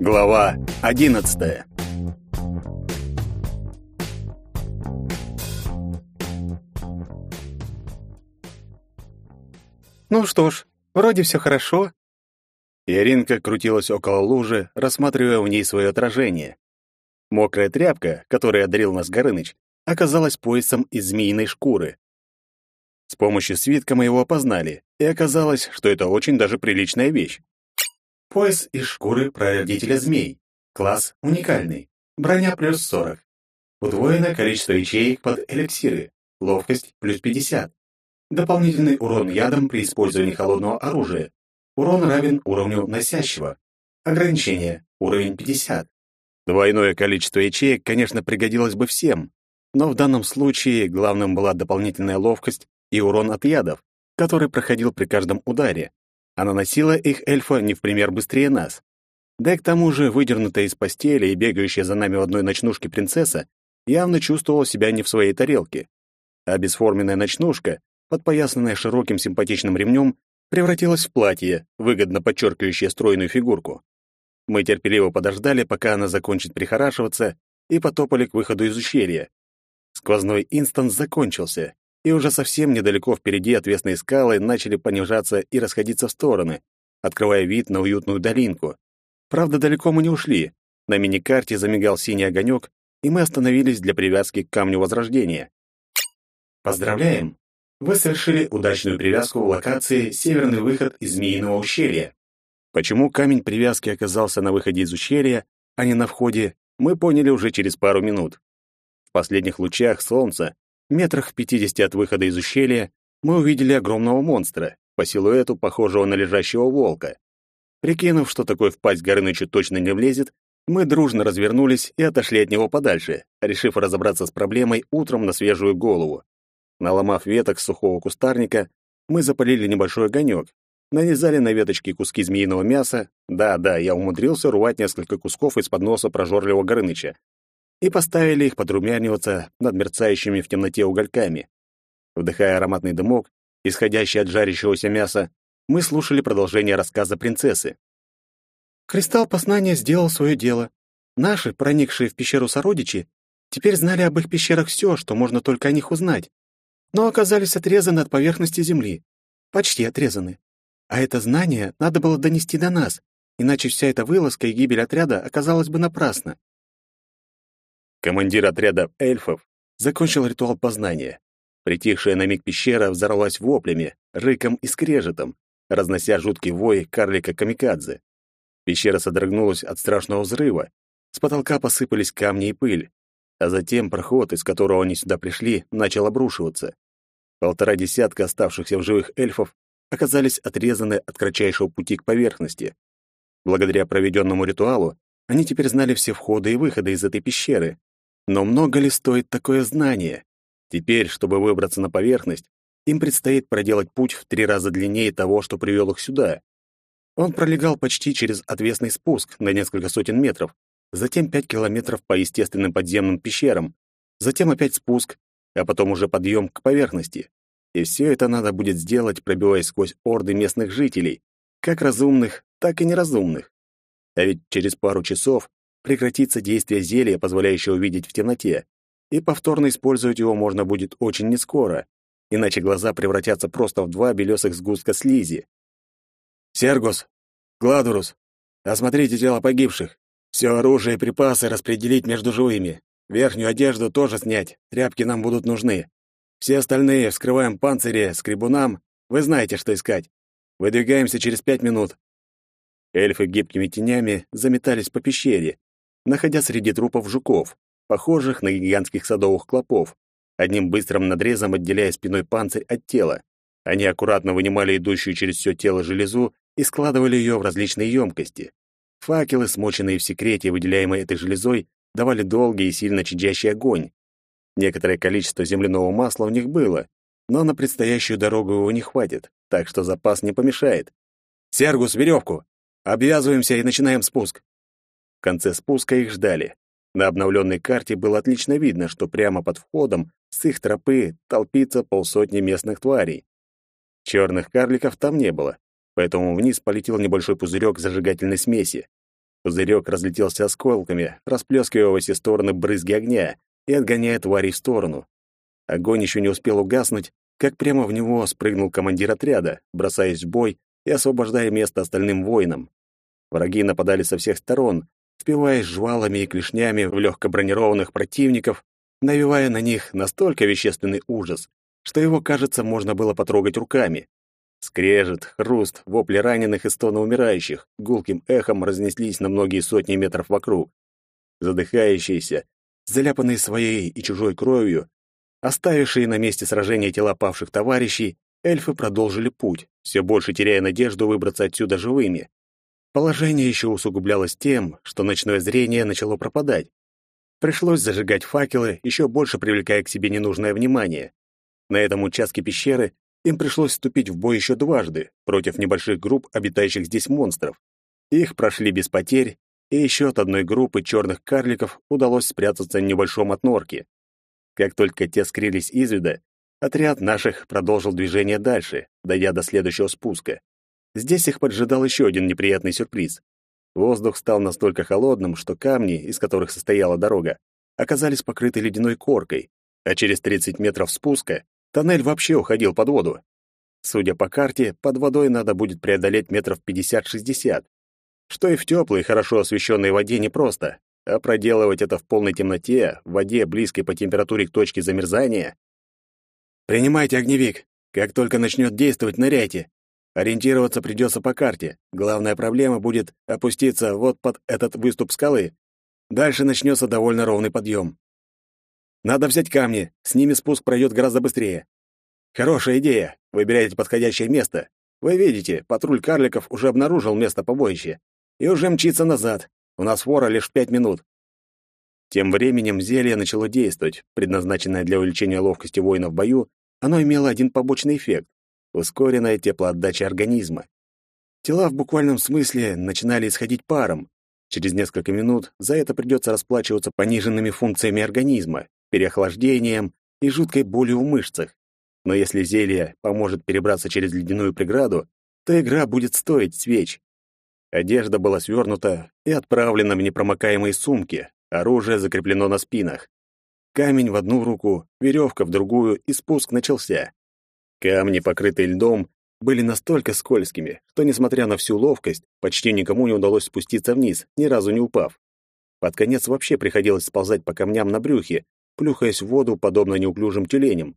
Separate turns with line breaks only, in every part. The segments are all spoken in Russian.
Глава одиннадцатая.
Ну что ж, вроде все хорошо.
Яринка крутилась около лужи, рассматривая в ней свое отражение. Мокрая тряпка, которой одарил нас Горыныч, оказалась поясом из змеиной шкуры. С помощью свитка мы его опознали, и оказалось, что это очень даже приличная вещь.
Пояс из шкуры прародителя змей. Класс уникальный. Броня плюс 40. Удвоенное количество ячеек под эликсиры. Ловкость плюс 50. Дополнительный урон ядом при использовании холодного оружия. Урон равен уровню носящего. Ограничение. Уровень 50.
Двойное количество ячеек, конечно, пригодилось бы всем, но в данном случае главным была дополнительная ловкость и урон от ядов, который проходил при каждом ударе, а наносила их эльфа не в пример быстрее нас. Да и к тому же выдернутая из постели и бегающая за нами в одной ночнушке принцесса явно чувствовала себя не в своей тарелке. А бесформенная ночнушка, подпоясанная широким симпатичным ремнем, превратилась в платье, выгодно подчеркивающее стройную фигурку. Мы терпеливо подождали, пока она закончит прихорашиваться, и потопали к выходу из ущелья. Сквозной инстанс закончился, и уже совсем недалеко впереди отвесные скалы начали понижаться и расходиться в стороны, открывая вид на уютную долинку. Правда, далеко мы не ушли. На миникарте замигал синий огонек, и мы остановились для привязки к камню Возрождения.
Поздравляем! Вы совершили удачную привязку в локации «Северный выход из Змеиного ущелья».
Почему камень привязки оказался на выходе из ущелья, а не на входе, мы поняли уже через пару минут. В последних лучах солнца Метрах пятидесяти от выхода из ущелья мы увидели огромного монстра, по силуэту похожего на лежащего волка. Прикинув, что такой в пасть Горынычу точно не влезет, мы дружно развернулись и отошли от него подальше, решив разобраться с проблемой утром на свежую голову. Наломав веток сухого кустарника, мы запалили небольшой огонек, нанизали на веточки куски змеиного мяса, да-да, я умудрился рвать несколько кусков из-под носа прожорливого Горыныча, и поставили их подрумяниваться над мерцающими в темноте угольками. Вдыхая ароматный дымок, исходящий от жарящегося мяса, мы слушали продолжение рассказа принцессы.
Кристалл познания сделал свое дело. Наши, проникшие в пещеру сородичи, теперь знали об их пещерах все, что можно только о них узнать, но оказались отрезаны от поверхности Земли. Почти отрезаны. А это знание надо было донести до нас, иначе вся эта вылазка и гибель отряда оказалась бы напрасна.
Командир отряда эльфов закончил ритуал познания. Притихшая на миг пещера взорвалась воплями, рыком и скрежетом, разнося жуткий вой карлика-камикадзе. Пещера содрогнулась от страшного взрыва, с потолка посыпались камни и пыль, а затем проход, из которого они сюда пришли, начал обрушиваться. Полтора десятка оставшихся в живых эльфов оказались отрезаны от кратчайшего пути к поверхности. Благодаря проведенному ритуалу они теперь знали все входы и выходы из этой пещеры, но много ли стоит такое знание? Теперь, чтобы выбраться на поверхность, им предстоит проделать путь в три раза длиннее того, что привел их сюда. Он пролегал почти через отвесный спуск на несколько сотен метров, затем пять километров по естественным подземным пещерам, затем опять спуск, а потом уже подъем к поверхности. И все это надо будет сделать, пробиваясь сквозь орды местных жителей, как разумных, так и неразумных. А ведь через пару часов прекратится действие зелья, позволяющего видеть в темноте, и повторно использовать его можно будет очень нескоро, иначе глаза превратятся просто в два белесых сгустка слизи. «Сергус! Гладурус! Осмотрите тело погибших! Все оружие и припасы распределить между живыми. Верхнюю одежду тоже снять, тряпки нам будут нужны. Все остальные вскрываем панцири скребунам, вы знаете, что искать. Выдвигаемся через пять минут». Эльфы гибкими тенями заметались по пещере, находя среди трупов жуков, похожих на гигантских садовых клопов, одним быстрым надрезом отделяя спиной панцирь от тела. Они аккуратно вынимали идущую через все тело железу и складывали ее в различные емкости. Факелы, смоченные в секрете, выделяемые этой железой, давали долгий и сильно чадящий огонь. Некоторое количество земляного масла у них было, но на предстоящую дорогу его не хватит, так что запас не помешает. «Сергус, веревку! Обвязываемся и начинаем спуск!» Конце спуска их ждали. На обновленной карте было отлично видно, что прямо под входом с их тропы толпится полсотни местных тварей. Черных карликов там не было, поэтому вниз полетел небольшой пузырек зажигательной смеси. Пузырек разлетелся осколками, расплескивая во все стороны брызги огня и отгоняя тварей в сторону. Огонь еще не успел угаснуть, как прямо в него спрыгнул командир отряда, бросаясь в бой и освобождая место остальным воинам. Враги нападали со всех сторон, впиваясь жвалами и клешнями в легко бронированных противников, навевая на них настолько вещественный ужас, что его, кажется, можно было потрогать руками. Скрежет, хруст, вопли раненых и стоны умирающих гулким эхом разнеслись на многие сотни метров вокруг. Задыхающиеся, заляпанные своей и чужой кровью, оставившие на месте сражения тела павших товарищей, эльфы продолжили путь, все больше теряя надежду выбраться отсюда живыми. Положение еще усугублялось тем, что ночное зрение начало пропадать. Пришлось зажигать факелы, еще больше привлекая к себе ненужное внимание. На этом участке пещеры им пришлось вступить в бой еще дважды против небольших групп обитающих здесь монстров. Их прошли без потерь, и еще от одной группы черных карликов удалось спрятаться в небольшом отнорке. Как только те скрылись из вида, отряд наших продолжил движение дальше, дойдя до следующего спуска. Здесь их поджидал еще один неприятный сюрприз. Воздух стал настолько холодным, что камни, из которых состояла дорога, оказались покрыты ледяной коркой, а через 30 метров спуска Тоннель вообще уходил под воду. Судя по карте, под водой надо будет преодолеть метров 50-60, что и в теплой, хорошо освещенной воде непросто, а проделывать это в полной темноте, в воде, близкой по температуре к точке замерзания... «Принимайте огневик. Как только начнет действовать, ныряйте. Ориентироваться придется по карте. Главная проблема будет опуститься вот под этот выступ скалы. Дальше начнется довольно ровный подъем. Надо взять камни, с ними спуск пройдет гораздо быстрее. Хорошая идея. Выбирайте подходящее место. Вы видите, патруль карликов уже обнаружил место побоища и уже мчится назад. У нас фора лишь пять минут. Тем временем зелье начало действовать. Предназначенное для увеличения ловкости воина в бою, оно имело один побочный эффект — ускоренная теплоотдача организма. Тела в буквальном смысле начинали исходить паром. Через несколько минут за это придется расплачиваться пониженными функциями организма, переохлаждением и жуткой болью в мышцах. Но если зелье поможет перебраться через ледяную преграду, то игра будет стоить свеч. Одежда была свернута и отправлена в непромокаемые сумки, оружие закреплено на спинах. Камень в одну руку, веревка в другую, и спуск начался. Камни, покрытые льдом, были настолько скользкими, что, несмотря на всю ловкость, почти никому не удалось спуститься вниз, ни разу не упав. Под конец вообще приходилось сползать по камням на брюхе, плюхаясь в воду, подобно неуклюжим тюленям.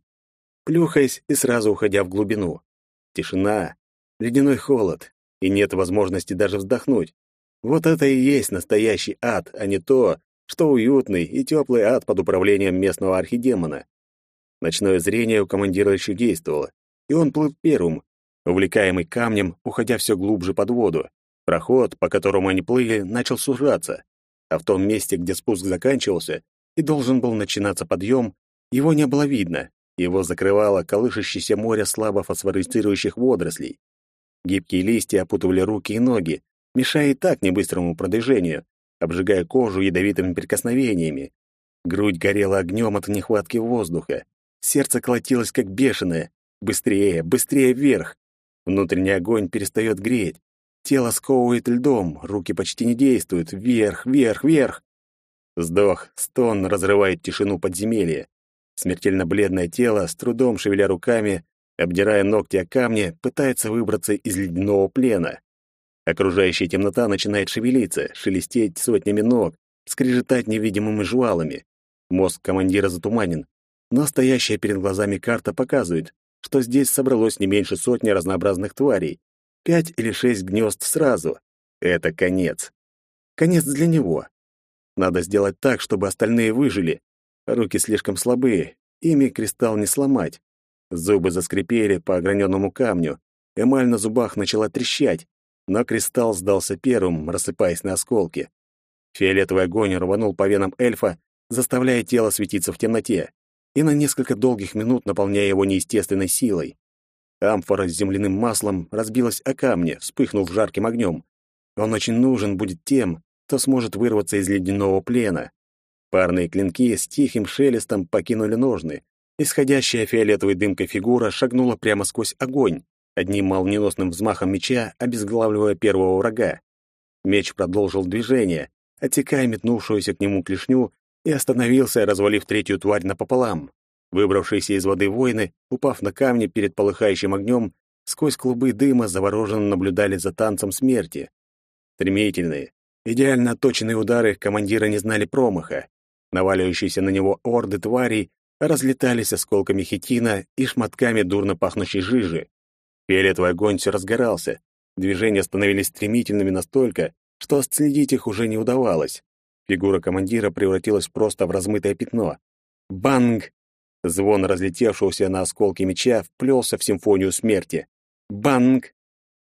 Плюхаясь и сразу уходя в глубину. Тишина, ледяной холод, и нет возможности даже вздохнуть. Вот это и есть настоящий ад, а не то, что уютный и теплый ад под управлением местного архидемона. Ночное зрение у командира еще действовало, и он плыл первым, увлекаемый камнем, уходя все глубже под воду. Проход, по которому они плыли, начал сужаться, а в том месте, где спуск заканчивался, и должен был начинаться подъем, его не было видно. Его закрывало колышащееся море слабо фосфорицирующих водорослей. Гибкие листья опутывали руки и ноги, мешая и так небыстрому продвижению, обжигая кожу ядовитыми прикосновениями. Грудь горела огнем от нехватки воздуха. Сердце колотилось как бешеное. Быстрее, быстрее вверх. Внутренний огонь перестает греть. Тело сковывает льдом, руки почти не действуют. Вверх, вверх, вверх. Вздох, стон разрывает тишину подземелья. Смертельно бледное тело, с трудом шевеля руками, обдирая ногти о камни, пытается выбраться из ледяного плена. Окружающая темнота начинает шевелиться, шелестеть сотнями ног, скрежетать невидимыми жвалами. Мозг командира затуманен, но стоящая перед глазами карта показывает, что здесь собралось не меньше сотни разнообразных тварей. Пять или шесть гнезд сразу. Это конец. Конец для него. Надо сделать так, чтобы остальные выжили. Руки слишком слабые, ими кристалл не сломать. Зубы заскрипели по ограненному камню, эмаль на зубах начала трещать, но кристалл сдался первым, рассыпаясь на осколки. Фиолетовый огонь рванул по венам эльфа, заставляя тело светиться в темноте, и на несколько долгих минут наполняя его неестественной силой. Амфора с земляным маслом разбилась о камни, вспыхнув жарким огнем. Он очень нужен будет тем, кто сможет вырваться из ледяного плена. Парные клинки с тихим шелестом покинули ножны. Исходящая фиолетовой дымкой фигура шагнула прямо сквозь огонь, одним молниеносным взмахом меча обезглавливая первого врага. Меч продолжил движение, отсекая метнувшуюся к нему клешню, и остановился, развалив третью тварь напополам. Выбравшиеся из воды воины, упав на камни перед полыхающим огнем, сквозь клубы дыма завороженно наблюдали за танцем смерти. Стремительные, идеально отточенные удары командира не знали промаха. Наваливающиеся на него орды тварей разлетались осколками хитина и шматками дурно пахнущей жижи. Фиолетовый огонь все разгорался. Движения становились стремительными настолько, что отследить их уже не удавалось. Фигура командира превратилась просто в размытое пятно. Банг! Звон разлетевшегося на осколки меча вплелся в симфонию смерти. Банг!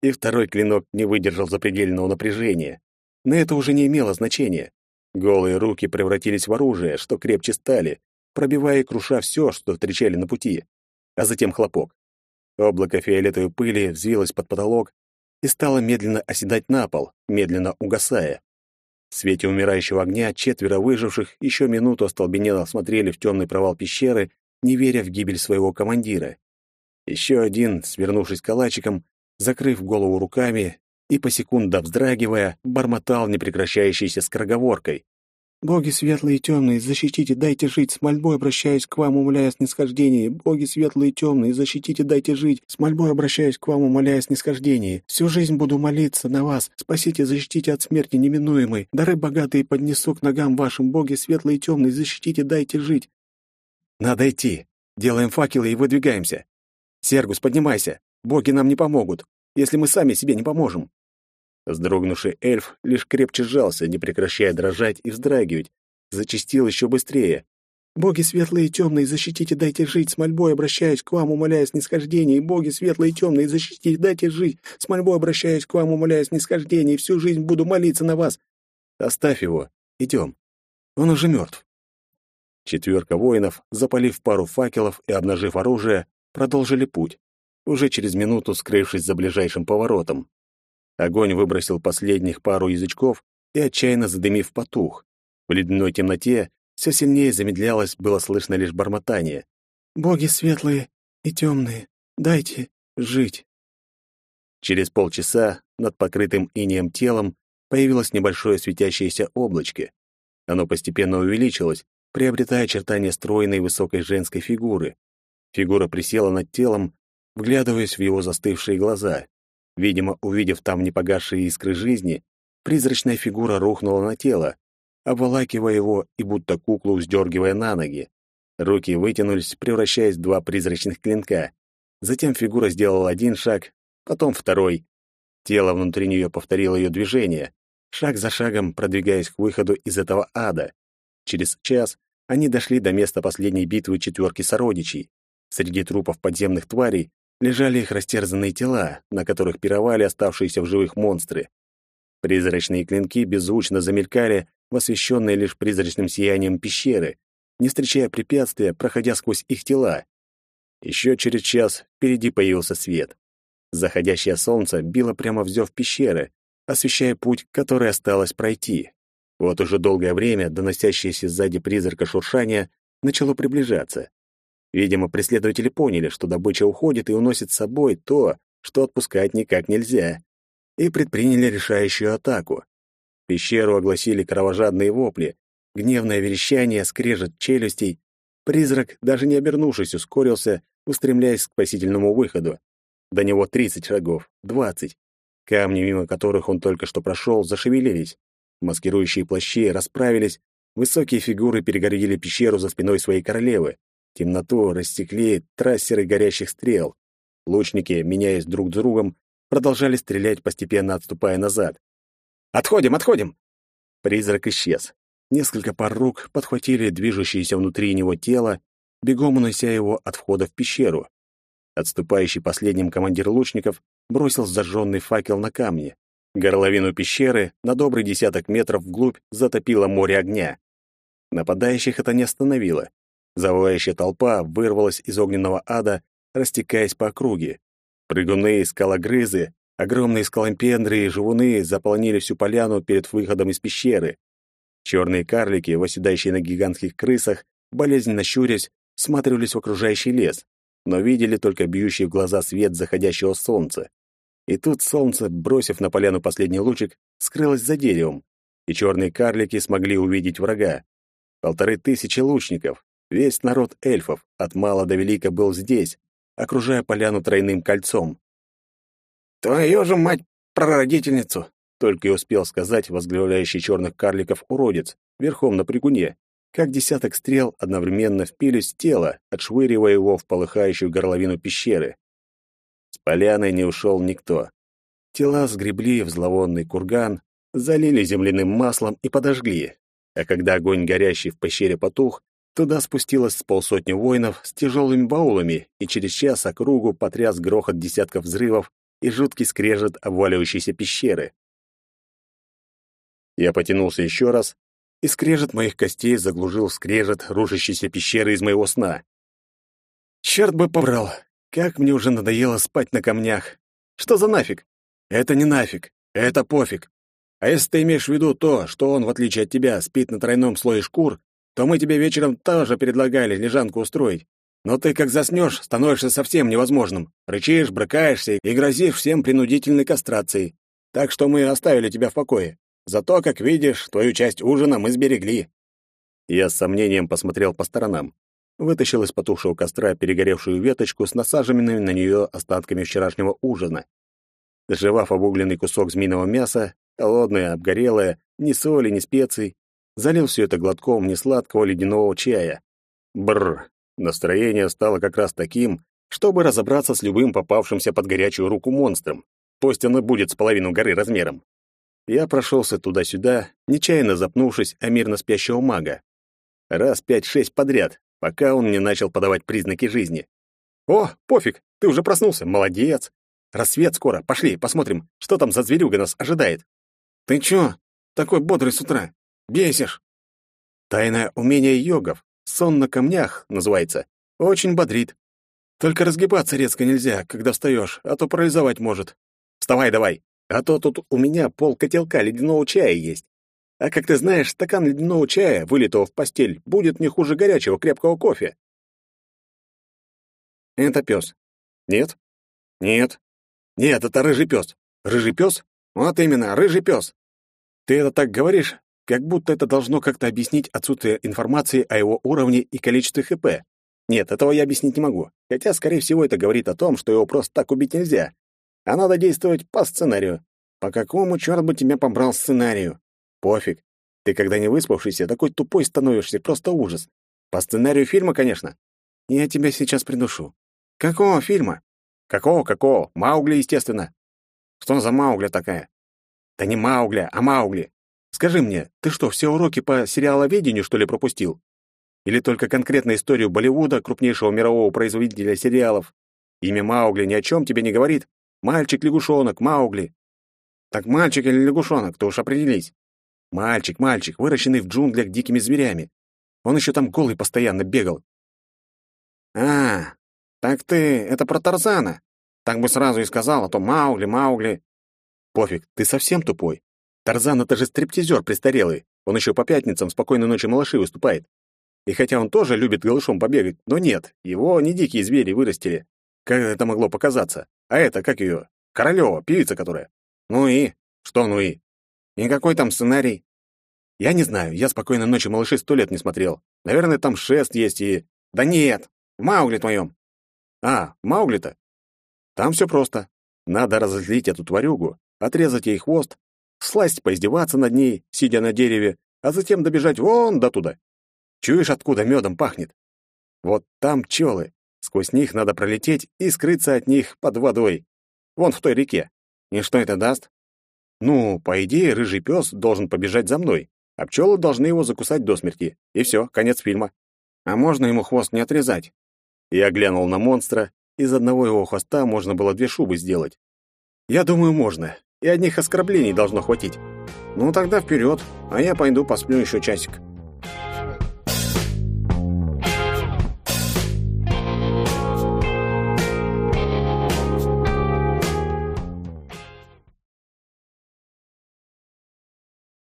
И второй клинок не выдержал запредельного напряжения. Но это уже не имело значения. Голые руки превратились в оружие, что крепче стали, пробивая и круша все, что встречали на пути. А затем хлопок. Облако фиолетовой пыли взвилось под потолок и стало медленно оседать на пол, медленно угасая. В свете умирающего огня четверо выживших еще минуту остолбенело смотрели в темный провал пещеры, не веря в гибель своего командира. Еще один, свернувшись калачиком, закрыв голову руками и по секундам вздрагивая, бормотал непрекращающейся скороговоркой.
Боги светлые и темные, защитите, дайте жить, с мольбой обращаюсь к вам, умоляя снисхождение. Боги светлые и темные, защитите, дайте жить, с мольбой обращаюсь к вам, умоляя снисхождение. Всю жизнь буду молиться на вас, спасите, защитите от смерти неминуемой. Дары богатые поднесу к ногам вашим, боги светлые и темные, защитите, дайте жить.
Надо идти. Делаем факелы и выдвигаемся. Сергус, поднимайся. Боги нам не помогут, если мы сами себе не поможем. Сдрогнувший эльф лишь крепче сжался, не прекращая дрожать и вздрагивать. Зачастил еще быстрее.
«Боги светлые и темные, защитите, дайте жить, с мольбой обращаюсь к вам, умоляя снисхождение. Боги светлые и темные, защитите, дайте жить, с мольбой обращаюсь к вам, умоляя снисхождение. Всю жизнь буду молиться на вас».
«Оставь его. Идем. Он уже мертв». Четверка воинов, запалив пару факелов и обнажив оружие, продолжили путь, уже через минуту скрывшись за ближайшим поворотом. Огонь выбросил последних пару язычков и, отчаянно задымив, потух. В ледяной темноте все сильнее замедлялось, было слышно лишь бормотание.
«Боги светлые и темные, дайте жить».
Через полчаса над покрытым инеем телом появилось небольшое светящееся облачко. Оно постепенно увеличилось, приобретая очертания стройной высокой женской фигуры. Фигура присела над телом, вглядываясь в его застывшие глаза. Видимо, увидев там непогасшие искры жизни, призрачная фигура рухнула на тело, обволакивая его и будто куклу вздергивая на ноги. Руки вытянулись, превращаясь в два призрачных клинка. Затем фигура сделала один шаг, потом второй. Тело внутри нее повторило ее движение, шаг за шагом продвигаясь к выходу из этого ада. Через час они дошли до места последней битвы четверки сородичей. Среди трупов подземных тварей лежали их растерзанные тела, на которых пировали оставшиеся в живых монстры. Призрачные клинки беззвучно замелькали в лишь призрачным сиянием пещеры, не встречая препятствия, проходя сквозь их тела. Еще через час впереди появился свет. Заходящее солнце било прямо в зев пещеры, освещая путь, который осталось пройти. Вот уже долгое время доносящееся сзади призрака шуршания начало приближаться. Видимо, преследователи поняли, что добыча уходит и уносит с собой то, что отпускать никак нельзя, и предприняли решающую атаку. Пещеру огласили кровожадные вопли, гневное верещание, скрежет челюстей. Призрак, даже не обернувшись, ускорился, устремляясь к спасительному выходу. До него тридцать шагов, двадцать. Камни, мимо которых он только что прошел, зашевелились. Маскирующие плащи расправились, высокие фигуры перегородили пещеру за спиной своей королевы. Темноту растекли трассеры горящих стрел. Лучники, меняясь друг с другом, продолжали стрелять, постепенно отступая назад. «Отходим, отходим!» Призрак исчез. Несколько пар рук подхватили движущееся внутри него тело, бегом унося его от входа в пещеру. Отступающий последним командир лучников бросил зажженный факел на камни. Горловину пещеры на добрый десяток метров вглубь затопило море огня. Нападающих это не остановило. Завывающая толпа вырвалась из огненного ада, растекаясь по округе. Прыгуны, скалогрызы, огромные скалопендры и живуны заполонили всю поляну перед выходом из пещеры. Черные карлики, восседающие на гигантских крысах, болезненно щурясь, всматривались в окружающий лес, но видели только бьющий в глаза свет заходящего солнца. И тут солнце, бросив на поляну последний лучик, скрылась за деревом, и черные карлики смогли увидеть врага. Полторы тысячи лучников, весь народ эльфов, от мала до велика, был здесь, окружая поляну тройным кольцом.
«Твою же мать прародительницу!»
только и успел сказать возглавляющий черных карликов уродец, верхом на пригуне, как десяток стрел одновременно впились в тело, отшвыривая его в полыхающую горловину пещеры. С поляны не ушел никто. Тела сгребли в зловонный курган, залили земляным маслом и подожгли. А когда огонь горящий в пещере потух, туда спустилось с полсотни воинов с тяжелыми баулами, и через час округу потряс грохот десятков взрывов и жуткий скрежет обваливающейся пещеры. Я потянулся еще раз, и скрежет моих костей заглушил скрежет рушащейся пещеры из моего сна. Черт бы побрал, как мне уже надоело спать на камнях. Что за нафиг? Это не нафиг, это пофиг. А если ты имеешь в виду то, что он, в отличие от тебя, спит на тройном слое шкур, то мы тебе вечером тоже предлагали лежанку устроить. Но ты, как заснешь, становишься совсем невозможным. Рычишь, брыкаешься и грозишь всем принудительной кастрацией. Так что мы оставили тебя в покое. Зато, как видишь, твою часть ужина мы сберегли». Я с сомнением посмотрел по сторонам. Вытащил из потухшего костра перегоревшую веточку с насаженными на нее остатками вчерашнего ужина. Доживав обугленный кусок змеиного мяса, холодное, обгорелое, ни соли, ни специй, залил все это глотком несладкого ледяного чая. Бррр, настроение стало как раз таким, чтобы разобраться с любым попавшимся под горячую руку монстром. Пусть оно будет с половину горы размером. Я прошелся туда-сюда, нечаянно запнувшись о мирно спящего мага. Раз пять-шесть подряд, пока он не начал подавать признаки жизни. «О, пофиг, ты уже проснулся, молодец! Рассвет скоро, пошли, посмотрим, что там за зверюга нас ожидает». «Ты чё, такой бодрый с утра? Бесишь!» «Тайное умение йогов, сон на камнях, называется, очень бодрит. Только разгибаться резко нельзя, когда встаёшь, а то парализовать может. Вставай давай!» А то тут у меня пол котелка ледяного чая есть. А как ты знаешь, стакан ледяного чая, вылитого в постель, будет не хуже горячего крепкого кофе. Это пес. Нет? Нет. Нет, это рыжий пес. Рыжий пес? Вот именно, рыжий пес. Ты это так говоришь, как будто это должно как-то объяснить отсутствие информации о его уровне и количестве ХП. Нет, этого я объяснить не могу. Хотя, скорее всего, это говорит о том, что его просто так убить нельзя а надо действовать по сценарию. По какому черт бы тебя побрал сценарию? Пофиг. Ты, когда не выспавшийся, такой тупой становишься, просто ужас. По сценарию фильма, конечно. Я тебя сейчас придушу. Какого фильма? Какого-какого? Маугли, естественно. Что за Маугли такая? Да не Маугли, а Маугли. Скажи мне, ты что, все уроки по сериаловедению, что ли, пропустил? Или только конкретно историю Болливуда, крупнейшего мирового производителя сериалов? Имя Маугли ни о чем тебе не говорит? Мальчик-лягушонок, Маугли. Так мальчик или лягушонок, то уж определись. Мальчик, мальчик, выращенный в джунглях дикими зверями. Он еще там голый постоянно бегал. А, так ты это про Тарзана. Так бы сразу и сказал, а то Маугли, Маугли. Пофиг, ты совсем тупой. Тарзан — это же стриптизер престарелый. Он еще по пятницам «Спокойной ночи, малыши» выступает. И хотя он тоже любит голышом побегать, но нет, его не дикие звери вырастили. Как это могло показаться? А это, как ее? Королева, певица которая. Ну и? Что ну и? Никакой там сценарий. Я не знаю, я спокойно ночи малыши сто лет не смотрел. Наверное, там шест есть и... Да нет, в Маугли твоем. А, Маугли-то? Там все просто. Надо разозлить эту тварюгу, отрезать ей хвост, сласть поиздеваться над ней, сидя на дереве, а затем добежать вон до туда. Чуешь, откуда медом пахнет? Вот там пчелы, Сквозь них надо пролететь и скрыться от них под водой. Вон в той реке. И что это даст? Ну, по идее, рыжий пес должен побежать за мной, а пчелы должны его закусать до смерти. И все, конец фильма. А можно ему хвост не отрезать? Я глянул на монстра. Из одного его хвоста можно было две шубы сделать. Я думаю, можно. И одних оскорблений должно хватить. Ну, тогда вперед, а я пойду посплю еще часик.